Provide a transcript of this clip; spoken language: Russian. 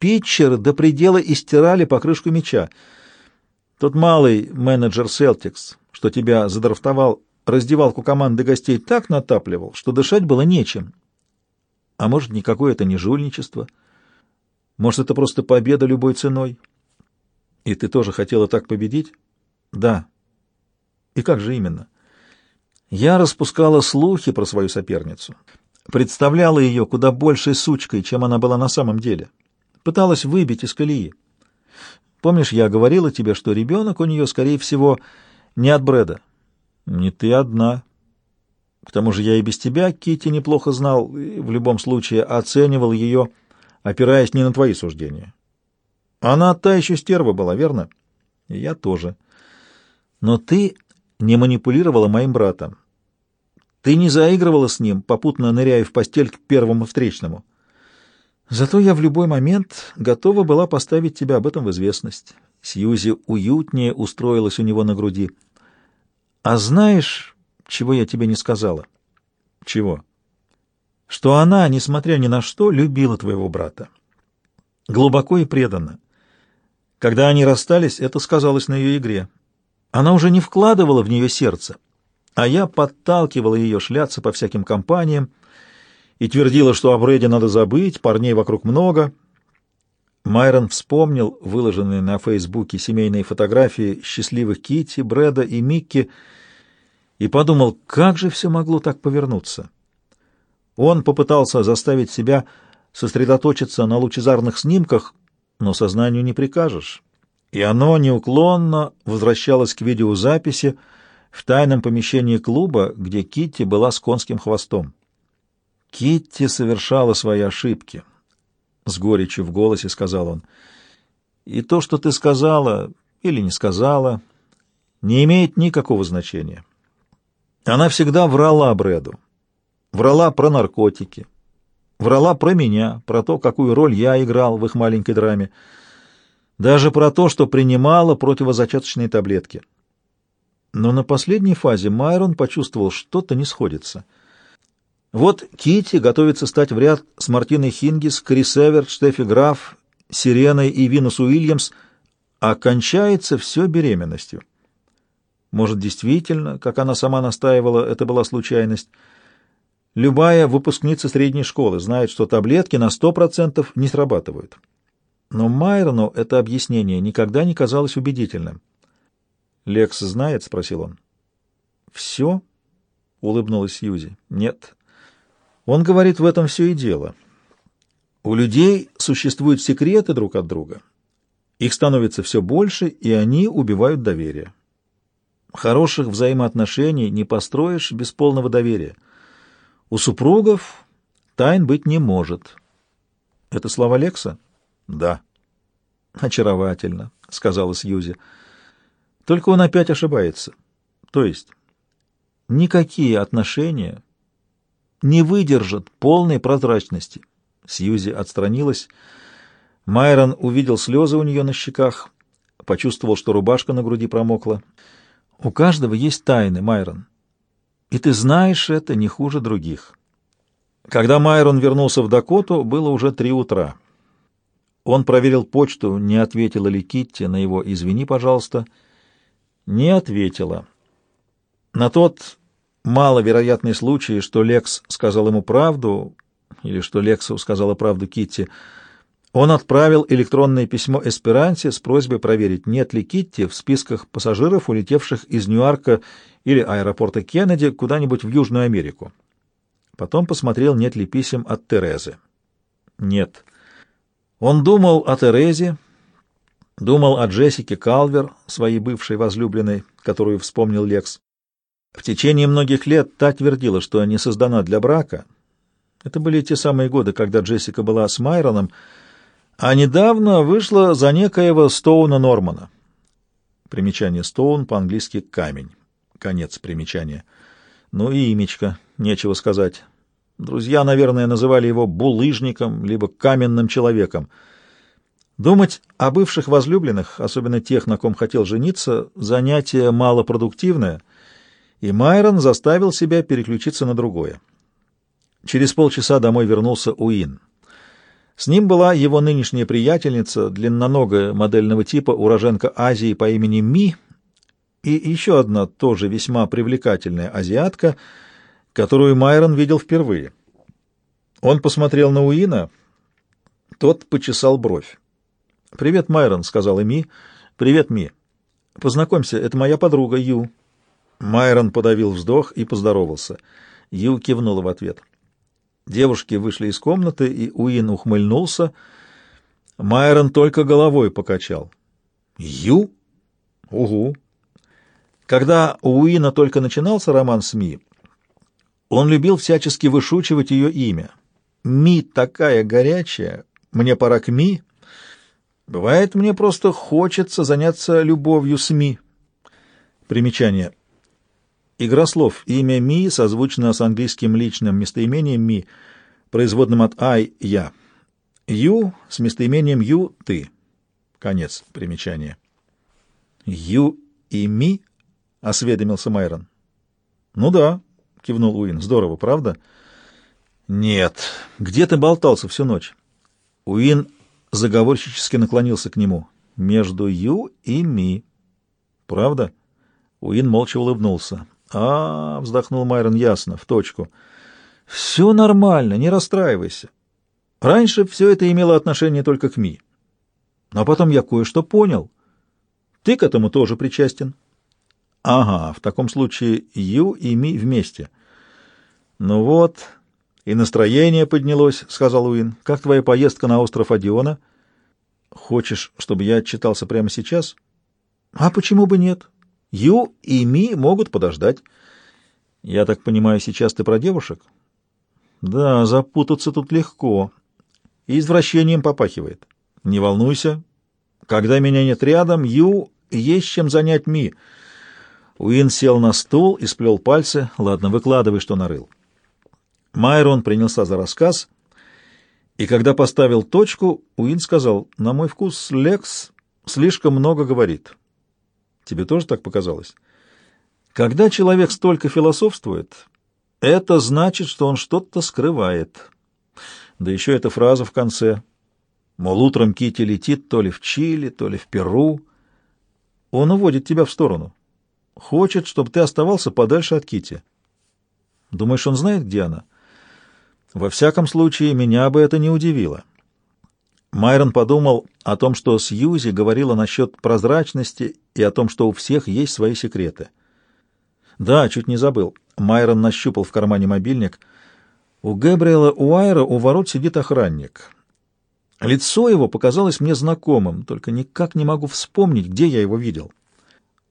Питчеры до предела истирали покрышку мяча. Тот малый менеджер Селтикс, что тебя задрафтовал, раздевалку команды гостей так натапливал, что дышать было нечем. А может, никакое это не жульничество? Может, это просто победа любой ценой? И ты тоже хотела так победить? Да. И как же именно? Я распускала слухи про свою соперницу. Представляла ее куда большей сучкой, чем она была на самом деле. Пыталась выбить из колеи. Помнишь, я говорила тебе, что ребенок у нее, скорее всего, не от Брэда? Не ты одна. К тому же я и без тебя Кити неплохо знал, и в любом случае оценивал ее, опираясь не на твои суждения. Она та еще стерва была, верно? И я тоже. Но ты не манипулировала моим братом. Ты не заигрывала с ним, попутно ныряя в постель к первому встречному. Зато я в любой момент готова была поставить тебя об этом в известность. Сьюзи уютнее устроилась у него на груди. А знаешь, чего я тебе не сказала? Чего? Что она, несмотря ни на что, любила твоего брата. Глубоко и преданно. Когда они расстались, это сказалось на ее игре. Она уже не вкладывала в нее сердце, а я подталкивала ее шляться по всяким компаниям и твердила, что о Брэде надо забыть, парней вокруг много. Майрон вспомнил выложенные на Фейсбуке семейные фотографии счастливых Кити, Брэда и Микки и подумал, как же все могло так повернуться. Он попытался заставить себя сосредоточиться на лучезарных снимках, но сознанию не прикажешь. И оно неуклонно возвращалось к видеозаписи в тайном помещении клуба, где Китти была с конским хвостом. Китти совершала свои ошибки, — с горечью в голосе сказал он. И то, что ты сказала или не сказала, не имеет никакого значения. Она всегда врала Брэду. Врала про наркотики, Врала про меня, про то, какую роль я играл в их маленькой драме. Даже про то, что принимала противозачаточные таблетки. Но на последней фазе Майрон почувствовал, что-то не сходится. Вот Кити готовится стать в ряд с Мартиной Хингис, Крис Эверт, Штефи Граф, Сиреной и Винус Уильямс, а кончается все беременностью. Может, действительно, как она сама настаивала, это была случайность. Любая выпускница средней школы знает, что таблетки на сто процентов не срабатывают. Но Майрону это объяснение никогда не казалось убедительным. «Лекс знает?» — спросил он. «Все?» — улыбнулась Сьюзи. «Нет. Он говорит, в этом все и дело. У людей существуют секреты друг от друга. Их становится все больше, и они убивают доверие. Хороших взаимоотношений не построишь без полного доверия». У супругов тайн быть не может. Это слова Лекса? Да. Очаровательно, сказала Сьюзи. Только он опять ошибается. То есть никакие отношения не выдержат полной прозрачности. Сьюзи отстранилась. Майрон увидел слезы у нее на щеках, почувствовал, что рубашка на груди промокла. У каждого есть тайны, Майрон. И ты знаешь это не хуже других. Когда Майрон вернулся в Дакоту, было уже три утра. Он проверил почту, не ответила ли Китти на его «извини, пожалуйста». Не ответила. На тот маловероятный случай, что Лекс сказал ему правду, или что Лексу сказала правду Китти, он отправил электронное письмо Эсперансе с просьбой проверить, нет ли Китти в списках пассажиров, улетевших из Ньюарка или аэропорта Кеннеди куда-нибудь в Южную Америку. Потом посмотрел, нет ли писем от Терезы. Нет. Он думал о Терезе, думал о Джессике Калвер, своей бывшей возлюбленной, которую вспомнил Лекс. В течение многих лет та твердила, что не создана для брака. Это были те самые годы, когда Джессика была с Майроном, а недавно вышла за некоего Стоуна Нормана. Примечание Стоун по-английски «камень». Конец примечания. Ну и имечко, нечего сказать. Друзья, наверное, называли его булыжником, либо каменным человеком. Думать о бывших возлюбленных, особенно тех, на ком хотел жениться, занятие малопродуктивное, и Майрон заставил себя переключиться на другое. Через полчаса домой вернулся Уин. С ним была его нынешняя приятельница, длинноногая модельного типа, уроженка Азии по имени Ми, и еще одна тоже весьма привлекательная азиатка, которую Майрон видел впервые. Он посмотрел на Уина, тот почесал бровь. «Привет, Майрон», — сказала Ми. «Привет, Ми. Познакомься, это моя подруга Ю». Майрон подавил вздох и поздоровался. Ю кивнула в ответ. Девушки вышли из комнаты, и Уин ухмыльнулся. Майрон только головой покачал. «Ю? Угу!» Когда у Уина только начинался роман с Ми, он любил всячески вышучивать ее имя. «Ми такая горячая, мне пора к Ми». Бывает, мне просто хочется заняться любовью с Ми. Примечание. Игра слов. Имя Ми созвучно с английским личным местоимением Ми, производным от I — я. Ю с местоимением Ю — ты. Конец примечания. Ю и Ми — осведомился Майрон. «Ну да», — кивнул Уин. «Здорово, правда?» «Нет. Где ты болтался всю ночь?» Уин заговорщически наклонился к нему. «Между Ю и Ми». «Правда?» Уин молча улыбнулся. А, вздохнул Майрон, — ясно, в точку. «Все нормально, не расстраивайся. Раньше все это имело отношение только к Ми. Но потом я кое-что понял. Ты к этому тоже причастен». Ага, в таком случае Ю и Ми вместе. Ну вот, и настроение поднялось, сказал Уин. Как твоя поездка на остров Адиона? Хочешь, чтобы я отчитался прямо сейчас? А почему бы нет? Ю и Ми могут подождать. Я так понимаю, сейчас ты про девушек? Да, запутаться тут легко. И извращением попахивает. Не волнуйся. Когда меня нет рядом, Ю есть чем занять Ми — Уин сел на стул и сплел пальцы. «Ладно, выкладывай, что нарыл». Майрон принялся за рассказ, и когда поставил точку, Уин сказал, «На мой вкус Лекс слишком много говорит». «Тебе тоже так показалось?» «Когда человек столько философствует, это значит, что он что-то скрывает». Да еще эта фраза в конце. Мол, утром Кити летит то ли в Чили, то ли в Перу. Он уводит тебя в сторону. Хочет, чтобы ты оставался подальше от Кити. Думаешь, он знает, где она? Во всяком случае, меня бы это не удивило. Майрон подумал о том, что Сьюзи говорила насчет прозрачности и о том, что у всех есть свои секреты. Да, чуть не забыл. Майрон нащупал в кармане мобильник. У Гэбриэла Уайра у ворот сидит охранник. Лицо его показалось мне знакомым, только никак не могу вспомнить, где я его видел.